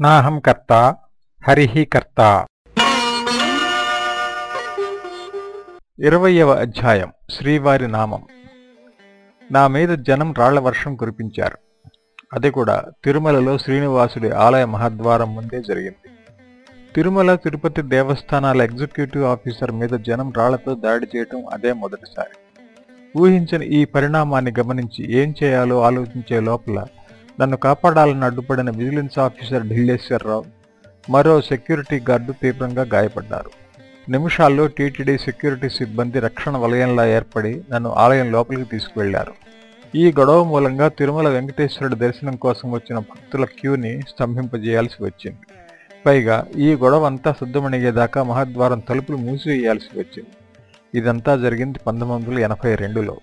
నాహం కర్త హరిః కర్త. ఇరవయవ అధ్యాయం శ్రీవారి నామం. నా మీద జనం రాళ్ళ వర్షం కురిపించారు. అది కూడా తిరుమలలో శ్రీనివాసుడి ఆలయ మహద్వారం ముందే జరిగింది. తిరుమల తిరుపతి దేవస్థానాల ఎగ్జిక్యూటివ్ ఆఫీసర్ మీద జనం రాళ్ళతో దాడి చేయటం అదే మొదటిసారి. ఊహించని ఈ పరిణామాన్ని గమనించి ఏం చేయాలో ఆలోచించే లోపల నన్ను కాపాడాలని అడ్డుపడిన విజిలెన్స్ ఆఫీసర్ ఢిల్లేశ్వరరావు మరో సెక్యూరిటీ గార్డు తీవ్రంగా గాయపడ్డారు. నిమిషాల్లో టీటీడీ సెక్యూరిటీ సిబ్బంది రక్షణ వలయంలా ఏర్పడి నన్ను ఆలయం లోపలికి తీసుకువెళ్ళారు. ఈ గొడవ మూలంగా తిరుమల వెంకటేశ్వరుడి దర్శనం కోసం వచ్చిన భక్తుల క్యూని స్తంభింపజేయాల్సి వచ్చింది. పైగా ఈ గొడవ అంతా శుద్ధమణిగేదాకా మహాద్వారం తలుపులు మూసివేయాల్సి వచ్చింది. ఇదంతా జరిగింది పంతొమ్మిది వందల ఎనభై రెండులో.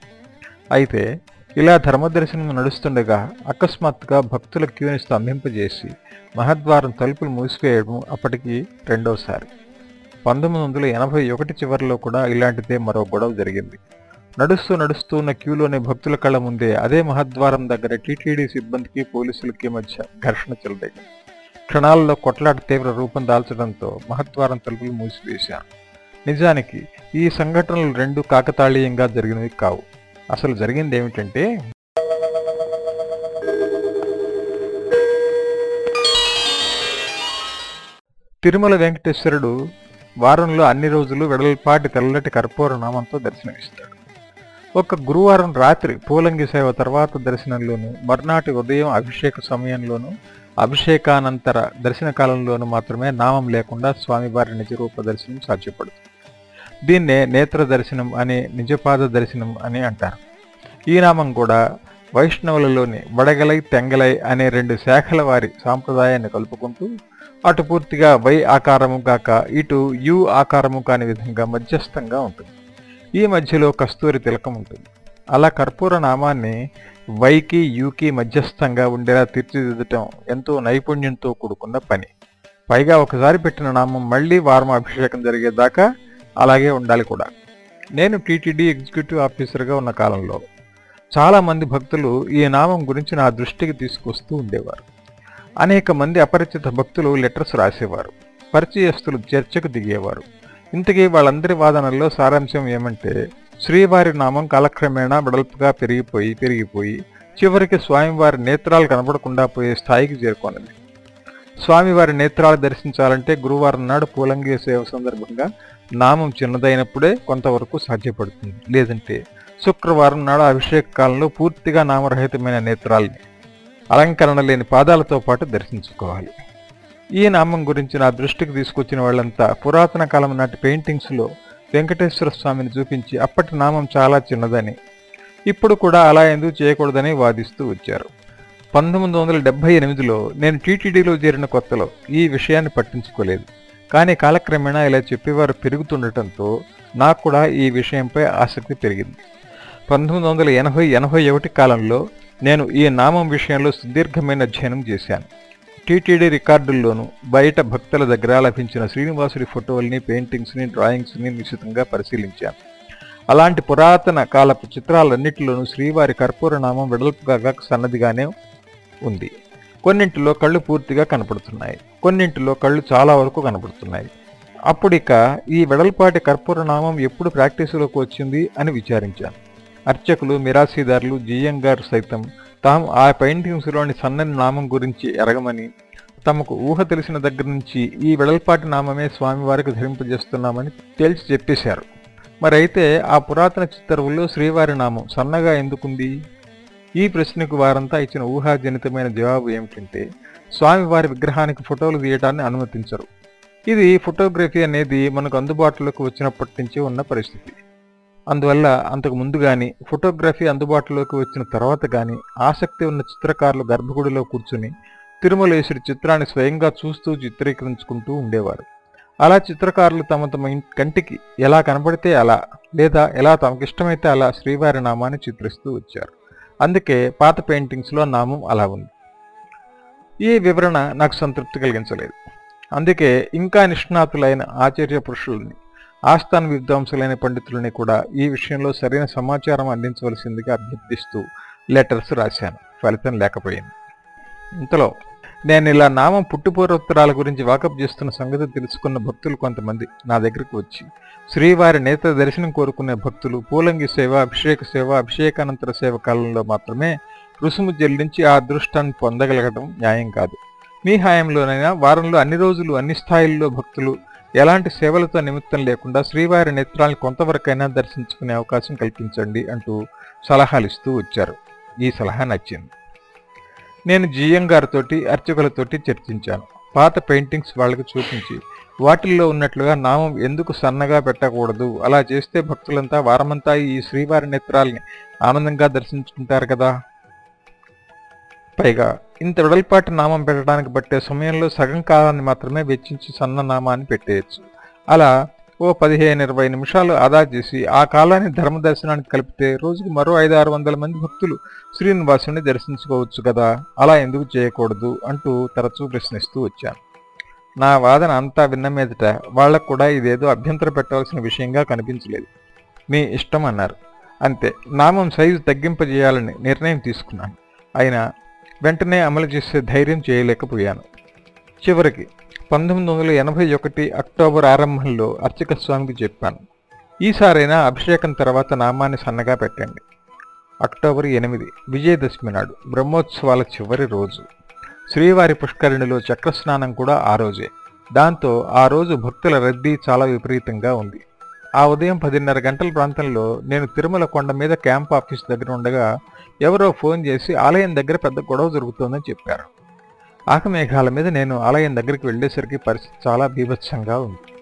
అయితే ఇలా ధర్మదర్శనం నడుస్తుండగా అకస్మాత్తుగా భక్తుల క్యూని స్తంభింపజేసి మహద్వారం తలుపులు మూసివేయడం అప్పటికి రెండోసారి. పంతొమ్మిది వందల ఎనభై ఒకటి చివరిలో కూడా ఇలాంటిదే మరో గొడవ జరిగింది. నడుస్తూ నడుస్తూ ఉన్న క్యూలోని భక్తుల కళ్ళ ముందే అదే మహద్వారం దగ్గర టీటీడీ సిబ్బందికి పోలీసులకి మధ్య ఘర్షణ చెలరేగింది. క్షణాల్లో కొట్లాట తీవ్ర రూపం దాల్చడంతో మహద్వారం తలుపులు మూసివేశాను నిజానికి ఈ సంఘటనలు రెండు కాకతాళీయంగా జరిగినవి కావు. అసలు జరిగింది ఏమిటంటే తిరుమల వెంకటేశ్వరుడు వారంలో అన్ని రోజులు వెడల్పాటి తెల్లటి కర్పూర నామంతో దర్శనమిస్తాడు. ఒక గురువారం రాత్రి పూలంగి సేవ తర్వాత దర్శనంలోను మర్నాటి ఉదయం అభిషేక సమయంలోను అభిషేకానంతర దర్శన కాలంలోనూ మాత్రమే నామం లేకుండా స్వామివారి నిజరూప దర్శనం సాధ్యపడుతుంది. దీన్నే నేత్ర దర్శనం అని నిజపాద దర్శనం అని అంటారు. ఈ నామం కూడా వైష్ణవులలోని వడగలై తెంగలై అనే రెండు శాఖల వారి సాంప్రదాయాన్ని కలుపుకుంటూ అటు పూర్తిగా వై ఆకారము కాక ఇటు యు ఆకారము కాని విధంగా మధ్యస్థంగా ఉంటుంది. ఈ మధ్యలో కస్తూరి తిలకం ఉంటుంది. అలా కర్పూర నామాన్ని వైకి యుకి మధ్యస్థంగా ఉండేలా తీర్చిదిద్దటం ఎంతో నైపుణ్యంతో కూడుకున్న పని. పైగా ఒకసారి పెట్టిన నామం మళ్ళీ వార్మ అభిషేకం జరిగేదాకా అలాగే ఉండాలి కూడా. నేను టీటీడీ ఎగ్జిక్యూటివ్ ఆఫీసర్గా ఉన్న కాలంలో చాలామంది భక్తులు ఈ నామం గురించి నా దృష్టికి తీసుకొస్తూ ఉండేవారు. అనేక మంది అపరిచిత భక్తులు లెటర్స్ రాసేవారు. పరిచయస్తులు చర్చకు దిగేవారు. ఇంతకీ వాళ్ళందరి వాదనల్లో సారాంశం ఏమంటే శ్రీవారి నామం కాలక్రమేణా వెడల్పుగా పెరిగిపోయి పెరిగిపోయి చివరికి స్వామివారి నేత్రాలు కనబడకుండా పోయే స్థాయికి చేరుకోనది స్వామివారి నేత్రాలు దర్శించాలంటే గురువారం నాడు పూలంగి సేవ సందర్భంగా నామం చిన్నదైనప్పుడే కొంతవరకు సాధ్యపడుతుంది. లేదంటే శుక్రవారం నాడు అభిషేక కాలంలో పూర్తిగా నామరహితమైన నేత్రాల్ని అలంకరణ లేని పాదాలతో పాటు దర్శించుకోవాలి. ఈ నామం గురించి నా దృష్టికి తీసుకొచ్చిన వాళ్ళంతా పురాతన కాలం నాటి పెయింటింగ్స్లో వెంకటేశ్వర స్వామిని చూపించి అప్పటి నామం చాలా చిన్నదని ఇప్పుడు కూడా అలా ఎందుకు చేయకూడదని వాదిస్తూ వచ్చారు. పంతొమ్మిది వందల డెబ్బై ఎనిమిదిలో నేను టీటీడీలో చేరిన కొత్తలో ఈ విషయాన్ని పట్టించుకోలేదు. కానీ కాలక్రమేణా ఇలా చెప్పేవారు పెరుగుతుండటంతో నాకు కూడా ఈ విషయంపై ఆసక్తి పెరిగింది. పంతొమ్మిది వందల ఎనభై ఎనభై ఒకటి కాలంలో నేను ఈ నామం విషయంలో సుదీర్ఘమైన అధ్యయనం చేశాను. టీటీడీ రికార్డుల్లోనూ బయట భక్తుల దగ్గర లభించిన శ్రీనివాసుడి ఫోటోల్ని పెయింటింగ్స్ని డ్రాయింగ్స్ని నిశ్చితంగా పరిశీలించాను. అలాంటి పురాతన కాలపు చిత్రాలన్నిటిలోనూ శ్రీవారి కర్పూర నామం వెడల్పుగా సన్నదిగానే ఉంది. కొన్నింటిలో కళ్ళు పూర్తిగా కనపడుతున్నాయి. కొన్నింటిలో కళ్ళు చాలా వరకు కనపడుతున్నాయి. అప్పుడిక ఈ వెడల్పాటి కర్పూర నామం ఎప్పుడు ప్రాక్టీసులోకి వచ్చింది అని విచారించాను. అర్చకులు మిరాసీదారులు జిఎం గారు సైతం తాము ఆ పెయింటింగ్స్లోని సన్నని నామం గురించి ఎరగమని తమకు ఊహ తెలిసిన దగ్గర నుంచి ఈ వెడల్పాటి నామమే స్వామివారికి ధరింపజేస్తున్నామని తేల్చి చెప్పేశారు. మరైతే ఆ పురాతన చిత్తరువుల్లో శ్రీవారి నామం సన్నగా ఎందుకుంది? ఈ ప్రశ్నకు వారంతా ఇచ్చిన ఊహాజనితమైన జవాబు ఏమిటంటే స్వామివారి విగ్రహానికి ఫోటోలు తీయడాన్ని అనుమతించరు. ఇది ఫోటోగ్రఫీ అనేది మనకు అందుబాటులోకి వచ్చినప్పటి నుంచి ఉన్న పరిస్థితి. అందువల్ల అంతకు ముందు కానీ ఫోటోగ్రఫీ అందుబాటులోకి వచ్చిన తర్వాత కానీ ఆసక్తి ఉన్న చిత్రకారులు గర్భగుడిలో కూర్చుని తిరుమలేశ్వరి చిత్రాన్ని స్వయంగా చూస్తూ చిత్రీకరించుకుంటూ ఉండేవారు. అలా చిత్రకారులు తమ తమ కంటికి ఎలా కనబడితే అలా లేదా ఎలా తమకిష్టమైతే అలా శ్రీవారి నామాన్ని చిత్రిస్తూ వచ్చారు. అందుకే పాత పెయింటింగ్స్లో నామం అలా ఉంది. ఈ వివరణ నాకు సంతృప్తి కలిగించలేదు. అందుకే ఇంకా నిష్ణాతులైన ఆచార్య పురుషుల్ని ఆస్థాన విద్వాంసులైన పండితులని కూడా ఈ విషయంలో సరైన సమాచారం అందించవలసిందిగా అభ్యర్థిస్తూ లెటర్స్ రాశాను. ఫలితం లేకపోయింది. ఇంతలో నేను ఇలా నామం పుట్టుపూర్వోత్తరాల గురించి వాకప్ చేస్తున్న సంగతి తెలుసుకున్న భక్తులు కొంతమంది నా దగ్గరకు వచ్చి శ్రీవారి నేత దర్శనం కోరుకునే భక్తులు పూలంగి సేవ అభిషేక సేవ అభిషేకానంతర సేవ కాలంలో మాత్రమే రుసుము చెల్లించి ఆ అదృష్టాన్ని పొందగలగడం న్యాయం కాదు. మీ హాయంలోనైనా వారంలో అన్ని రోజులు అన్ని స్థాయిల్లో భక్తులు ఎలాంటి సేవలతో నిమిత్తం లేకుండా శ్రీవారి నేత్రాలను కొంతవరకైనా దర్శించుకునే అవకాశం కల్పించండి అంటూ సలహాలు ఇస్తూ వచ్చారు. ఈ సలహా నచ్చింది. నేను జిఎం గారితోటి అర్చకులతోటి చర్చించాను. పాత పెయింటింగ్స్ వాళ్ళకి చూపించి వాటిల్లో ఉన్నట్లుగా నామం ఎందుకు సన్నగా పెట్టకూడదు? అలా చేస్తే భక్తులంతా వారమంతా ఈ శ్రీవారి నేత్రాల్ని ఆనందంగా దర్శించుకుంటారు కదా? పైగా ఇంత వెడల్పాటి నామం పెట్టడానికి పట్టే సమయంలో సగం కాలాన్ని మాత్రమే వెచ్చించి సన్న నామాన్ని పెట్టేయచ్చు. అలా ఓ పదిహేను ఇరవై నిమిషాలు ఆదా చేసి ఆ కాలాన్ని ధర్మ దర్శనానికి కలిపితే రోజుకి మరో ఐదు ఆరు వందల మంది భక్తులు శ్రీనివాసుని దర్శించుకోవచ్చు కదా? అలా ఎందుకు చేయకూడదు? అంటూ తరచూ ప్రశ్నిస్తూ వచ్చాను. నా వాదన అంతా విన్న మీదట వాళ్ళకు కూడా ఇదేదో అభ్యంతర పెట్టవలసిన విషయంగా కనిపించలేదు. మీ ఇష్టం అన్నారు. అంతే నామం సైజు తగ్గింపజేయాలని నిర్ణయం తీసుకున్నాను. అయినా వెంటనే అమలు చేసే ధైర్యం చేయలేకపోయాను. చివరికి పంతొమ్మిది వందల ఎనభై ఒకటి అక్టోబర్ ఆరంభంలో అర్చక స్వామికి చెప్పాను. ఈసారైనా అభిషేకం తర్వాత నామాన్ని సన్నగా పెట్టండి. అక్టోబర్ ఎనిమిది విజయదశమి నాడు బ్రహ్మోత్సవాల చివరి రోజు. శ్రీవారి పుష్కరిణిలో చక్రస్నానం కూడా ఆ రోజే. దాంతో ఆ రోజు భక్తుల రద్దీ చాలా విపరీతంగా ఉంది. ఆ ఉదయం పదిన్నర గంటల ప్రాంతంలో నేను తిరుమల కొండ మీద క్యాంప్ ఆఫీస్ దగ్గర ఉండగా ఎవరో ఫోన్ చేసి ఆలయం దగ్గర పెద్ద గొడవ జరుగుతోందని చెప్పారు. ఆకమేఘాల మీద నేను ఆలయం దగ్గరికి వెళ్ళేసరికి పరిస్థితి చాలా బీభత్సంగా ఉంది.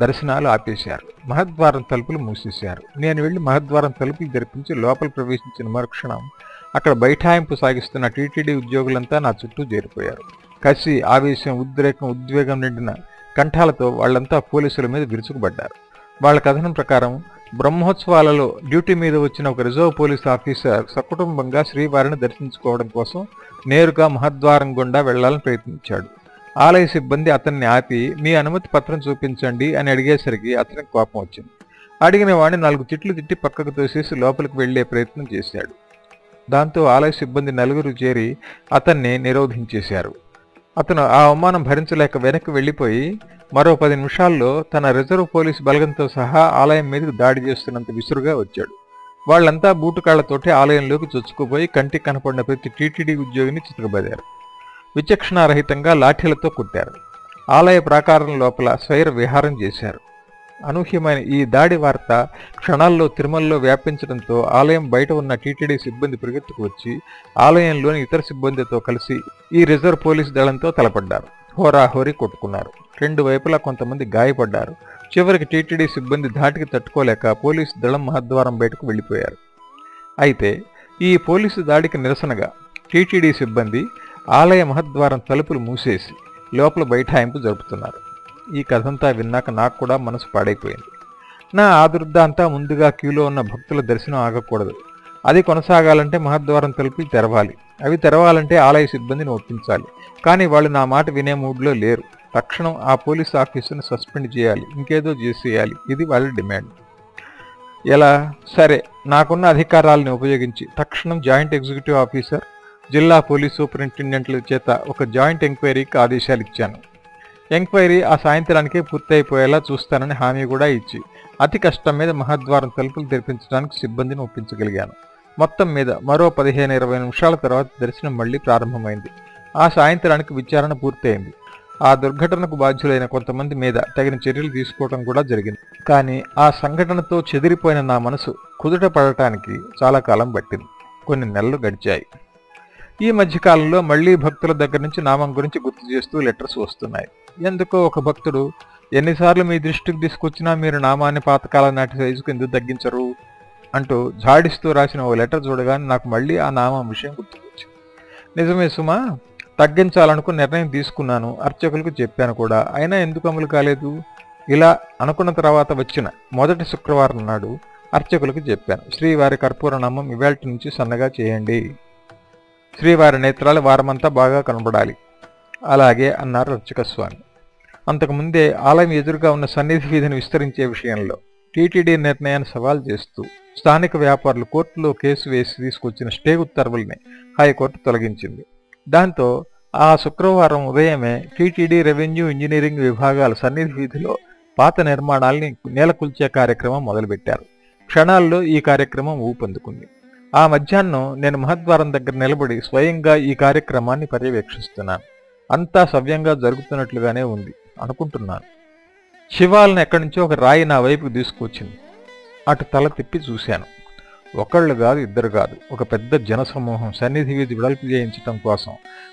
దర్శనాలు ఆపేశారు. మహద్వారం తలుపులు మూసేశారు. నేను వెళ్ళి మహద్వారం తలుపులు జరిపించి లోపల ప్రవేశించిన మరుక్షణం అక్కడ బైఠాయింపు సాగిస్తున్న టీటీడీ ఉద్యోగులంతా నా చుట్టూ చేరిపోయారు. కసి ఆవేశం ఉద్రేకం ఉద్వేగం నిండిన కంఠాలతో వాళ్ళంతా పోలీసుల మీద విరుచుకుపడ్డారు. వాళ్ళ కథనం ప్రకారం బ్రహ్మోత్సవాలలో డ్యూటీ మీద వచ్చిన ఒక రిజర్వ్ పోలీస్ ఆఫీసర్ సకుటుంబంగా శ్రీవారిని దర్శించుకోవడం కోసం నేరుగా మహద్వారం గుండా వెళ్ళాలని ప్రయత్నించాడు. ఆలయ సిబ్బంది అతన్ని ఆపి మీ అనుమతి పత్రం చూపించండి అని అడిగేసరికి అతనికి కోపం వచ్చింది. అడిగిన వాడిని నాలుగు తిట్లు తిట్టి పక్కకు తోసేసి లోపలికి వెళ్ళే ప్రయత్నం చేశాడు. దాంతో ఆలయ సిబ్బంది నలుగురు చేరి అతన్ని నిరోధించేశారు. అతను ఆ అవమానం భరించలేక వెనక్కి వెళ్ళిపోయి మరో పది నిమిషాల్లో తన రిజర్వ్ పోలీస్ బలగంతో సహా ఆలయం మీదకు దాడి చేస్తున్నంత విసురుగా వచ్చాడు. వాళ్ళంతా బూటుకాళ్ళతోటి ఆలయంలోకి చొచ్చుకుపోయి కంటికి కనపడిన ప్రతి టీటీడీ ఉద్యోగిని చిత్రబదారు విచక్షణారహితంగా లాఠీలతో కుట్టారు. ఆలయ ప్రాకారం లోపల స్వైర విహారం చేశారు. అనూహ్యమైన ఈ దాడి వార్త క్షణాల్లో తిరుమలలో వ్యాపించడంతో ఆలయం బయట ఉన్న టీటీడీ సిబ్బంది పరిగెత్తుకు వచ్చి ఆలయంలోని ఇతర సిబ్బందితో కలిసి ఈ రిజర్వ్ పోలీస్ దళంతో తలపడ్డారు. హోరాహోరీ కొట్టుకున్నారు. రెండు వైపులా కొంతమంది గాయపడ్డారు. చివరికి టీటీడీ సిబ్బంది ధాటికి తట్టుకోలేక పోలీసు దళం మహద్వారం బయటకు వెళ్ళిపోయారు. అయితే ఈ పోలీసు దాడికి నిరసనగా టీటీడీ సిబ్బంది ఆలయ మహద్వారం తలుపులు మూసేసి లోపల బైఠాయింపు జరుపుతున్నారు. ఈ కథంతా విన్నాక నాకు కూడా మనసు పాడైపోయింది. నా ఆదుర్ద అంతా ముందుగా క్యూలో ఉన్న భక్తుల దర్శనం ఆగకూడదు. అది కొనసాగాలంటే మహద్వారం తలుపులు తెరవాలి. అవి తెరవాలంటే ఆలయ సిబ్బందిని ఒప్పించాలి. కానీ వాళ్ళు నా మాట వినే మూడ్లో లేరు. తక్షణం ఆ పోలీస్ ఆఫీసును సస్పెండ్ చేయాలి. ఇంకేదో చేసేయాలి. ఇది వాళ్ళ డిమాండ్. ఎలా? సరే. నాకున్న అధికారాలను ఉపయోగించి. తక్షణం జాయింట్ ఎగ్జిక్యూటివ్ ఆఫీసర్ జిల్లా పోలీస్ సూపరింటెండెంట్ల చేత ఒక జాయింట్ ఎంక్వైరీకి ఆదేశాలు ఇచ్చాను ఎంక్వైరీ ఆ సాయంత్రానికే పూర్తయిపోయేలా చూస్తానని హామీ కూడా ఇచ్చి అతి కష్టం మీద మహద్వారం తలుపులు తెరిపించడానికి సిబ్బందిని ఒప్పించగలిగాను. మొత్తం మీద మరో పదిహేను ఇరవై నిమిషాల తర్వాత దర్శనం మళ్ళీ ప్రారంభమైంది. ఆ సాయంత్రానికి విచారణ పూర్తయింది. ఆ దుర్ఘటనకు బాధ్యులైన కొంతమంది మీద తగిన చర్యలు తీసుకోవడం కూడా జరిగింది. కానీ ఆ సంఘటనతో చెదిరిపోయిన నా మనసు కుదుట పడటానికి చాలా కాలం పట్టింది. కొన్ని నెలలు గడిచాయి. ఈ మధ్యకాలంలో మళ్ళీ భక్తుల దగ్గర నుంచి నామం గురించి గుర్తు చేస్తూ లెటర్స్ వస్తున్నాయి. ఎందుకో ఒక భక్తుడు ఎన్నిసార్లు మీ దృష్టికి తీసుకొచ్చినా మీరు నామాన్ని పాతకాల నాటి సైజుకు ఎందుకు తగ్గించరు? అంటూ జాడిస్తూ రాసిన ఓ లెటర్ చూడగానే నాకు మళ్ళీ ఆ నామం విషయం గుర్తుకొచ్చింది. నిజమే సుమా తగ్గించాలనుకుని నిర్ణయం తీసుకున్నాను. అర్చకులకు చెప్పాను కూడా. అయినా ఎందుకు అమలు కాలేదు? ఇలా అనుకున్న తర్వాత వచ్చిన మొదటి శుక్రవారం నాడు అర్చకులకు చెప్పాను. శ్రీవారి కర్పూర నామం ఇవాల్టి నుంచి సన్నగా చేయండి. శ్రీవారి నేత్రాలు వారమంతా బాగా కనబడాలి. అలాగే అన్నారు అర్చక స్వామి అంతకుముందే ఆలయం ఎదురుగా ఉన్న సన్నిధి వీధిని విస్తరించే విషయంలో టీటీడీ నిర్ణయాన్ని సవాల్ చేస్తూ స్థానిక వ్యాపారులు కోర్టులో కేసు వేసి తీసుకొచ్చిన స్టే ఉత్తర్వుల్ని హైకోర్టు తొలగించింది. దాంతో ఆ శుక్రవారం ఉదయమే టీటీడీ రెవెన్యూ ఇంజనీరింగ్ విభాగాల సన్నిధి వీధిలో పాత నిర్మాణాల్ని నేలకొల్చే కార్యక్రమం మొదలుపెట్టారు. క్షణాల్లో ఈ కార్యక్రమం ఊపందుకుంది. ఆ మధ్యాహ్నం నేను మహద్వారం దగ్గర నిలబడి స్వయంగా ఈ కార్యక్రమాన్ని పర్యవేక్షిస్తున్నాను. అంతా సవ్యంగా జరుగుతున్నట్లుగానే ఉంది అనుకుంటున్నాను. శివాలను ఎక్కడి నుంచో ఒక రాయి నా వైపుకు తీసుకొచ్చింది. అటు తల తిప్పి చూశాను. ఒకళ్ళు కాదు ఇద్దరు కాదు. ఒక పెద్ద జనసమూహం సన్నిధి వీధి విడల్పు చేయించడం కోసం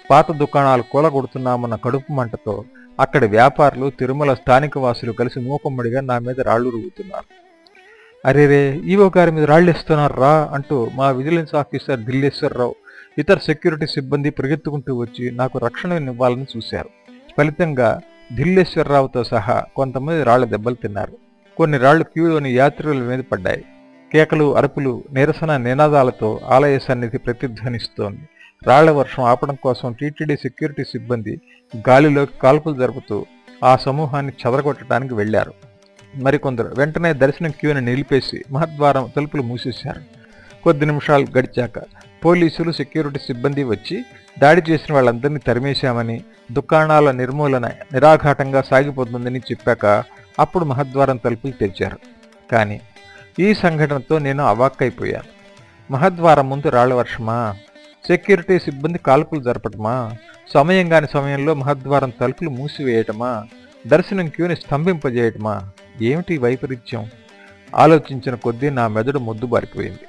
పాత దుకాణాలు కూలగొడుతున్నామన్న కడుపు మంటతో అక్కడి వ్యాపారులు తిరుమల స్థానిక వాసులు కలిసి మూకమ్మడిగా నా మీద రాళ్ళు రుగుతున్నారు అరేరే ఈవో గారి మీద రాళ్ళు ఇస్తున్నారు రా అంటూ మా విజిలెన్స్ ఆఫీసర్ దిల్లేశ్వరరావు ఇతర సెక్యూరిటీ సిబ్బంది పరిగెత్తుకుంటూ వచ్చి నాకు రక్షణ ఇవ్వాలని చూశారు. ఫలితంగా దిల్లేశ్వరరావుతో సహా కొంతమంది రాళ్ళ దెబ్బలు తిన్నారు. కొన్ని రాళ్ళు క్యూలోని యాత్రికుల మీద పడ్డాయి. కేకలు అరుపులు నిరసన నినాదాలతో ఆలయ సన్నిధి ప్రతిధ్వనిస్తోంది. రాళ్ళ వర్షం ఆపడం కోసం టీటీడీ సెక్యూరిటీ సిబ్బంది గాలిలోకి కాల్పులు జరుపుతూ ఆ సమూహాన్ని చెదరగొట్టడానికి వెళ్ళారు మరికొందరు వెంటనే దర్శనం క్యూని నిలిపేసి మహద్వారం తలుపులు మూసేశారు. కొద్ది నిమిషాలు గడిచాక పోలీసులు సెక్యూరిటీ సిబ్బంది వచ్చి దాడి చేసిన వాళ్ళందరినీ తరిమేశామని దుకాణాల నిర్మూలన నిరాఘాటంగా సాగిపోతుందని చెప్పాక అప్పుడు మహద్వారం తలుపులు తెరిచారు. కానీ ఈ సంఘటనతో నేను అవాక్కైపోయాను. మహద్వారం ముందు రాళ్ళ వర్షమా సెక్యూరిటీ సిబ్బంది కాల్పులు జరపటమా? సమయం కాని సమయంలో మహద్వారం తలుపులు మూసివేయటమా? దర్శనం క్యూని స్తంభింపజేయటమా? ఏమిటి వైపరీత్యం? ఆలోచించిన కొద్దీ నా మెదడు మొద్దు బారిపోయింది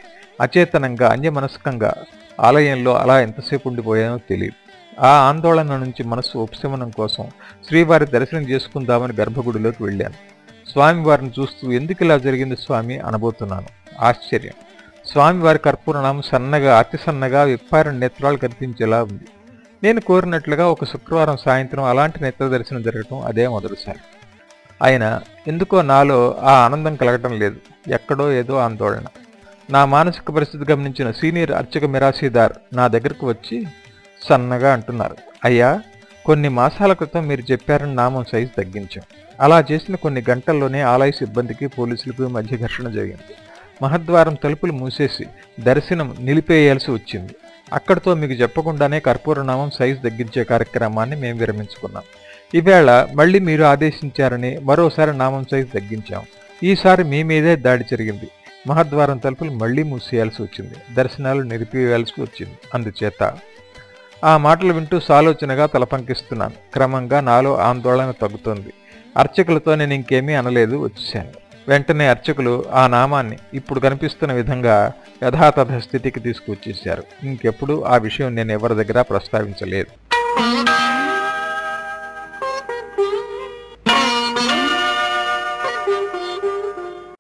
అచేతనంగా అన్యమనస్కంగా ఆలయంలో అలా ఎంతసేపు ఉండిపోయానో తెలియదు ఆ ఆందోళన నుంచి మనసు ఉపశమనం కోసం శ్రీవారి దర్శనం చేసుకుందామని గర్భగుడిలోకి వెళ్ళాను. స్వామివారిని చూస్తూ ఎందుకు ఇలా జరిగింది స్వామి? అనబోతున్నాను. ఆశ్చర్యం. స్వామివారి కర్పూరణం సన్నగా అతి సన్నగా విప్పారిన నేత్రాలు కనిపించేలా ఉంది. నేను కోరినట్లుగా ఒక శుక్రవారం సాయంత్రం అలాంటి నేత్ర దర్శనం జరగటం అదే మొదటిసారి. అయినా ఎందుకో నాలో ఆ ఆనందం కలగటం లేదు. ఎక్కడో ఏదో ఆందోళన. నా మానసిక పరిస్థితి గమనించిన సీనియర్ అర్చక మిరాసీదార్ నా దగ్గరకు వచ్చి సన్నగా అంటున్నారు. అయ్యా కొన్ని మాసాల క్రితం మీరు చెప్పారని నామం సైజు తగ్గించాం. అలా చేసిన కొన్ని గంటల్లోనే ఆలయ సిబ్బందికి పోలీసులకు మధ్య ఘర్షణ జరిగింది. మహద్వారం తలుపులు మూసేసి దర్శనం నిలిపేయాల్సి వచ్చింది. అక్కడితో మీకు చెప్పకుండానే కర్పూరనామం సైజు తగ్గించే కార్యక్రమాన్ని మేము విరమించుకున్నాం. ఈవేళ మళ్ళీ మీరు ఆదేశించారని మరోసారి నామం సైజు తగ్గించాం. ఈసారి మీ మీదే దాడి జరిగింది. మహద్వారం తలుపులు మళ్ళీ మూసేయాల్సి వచ్చింది. దర్శనాలు నిలిపివేయాల్సి వచ్చింది. అందుచేత ఆ మాటలు వింటూ సాలోచనగా తలపంకిస్తున్నాను. క్రమంగా నాలో ఆందోళన తగ్గుతోంది. అర్చకులతో నేను ఇంకేమీ అనలేదు వచ్చేశాను. వెంటనే అర్చకులు ఆ నామాన్ని ఇప్పుడు కనిపిస్తున్న విధంగా యథాతథ స్థితికి తీసుకువచ్చేశారు ఇంకెప్పుడు ఆ విషయం నేను ఎవరి దగ్గర ప్రస్తావించలేదు.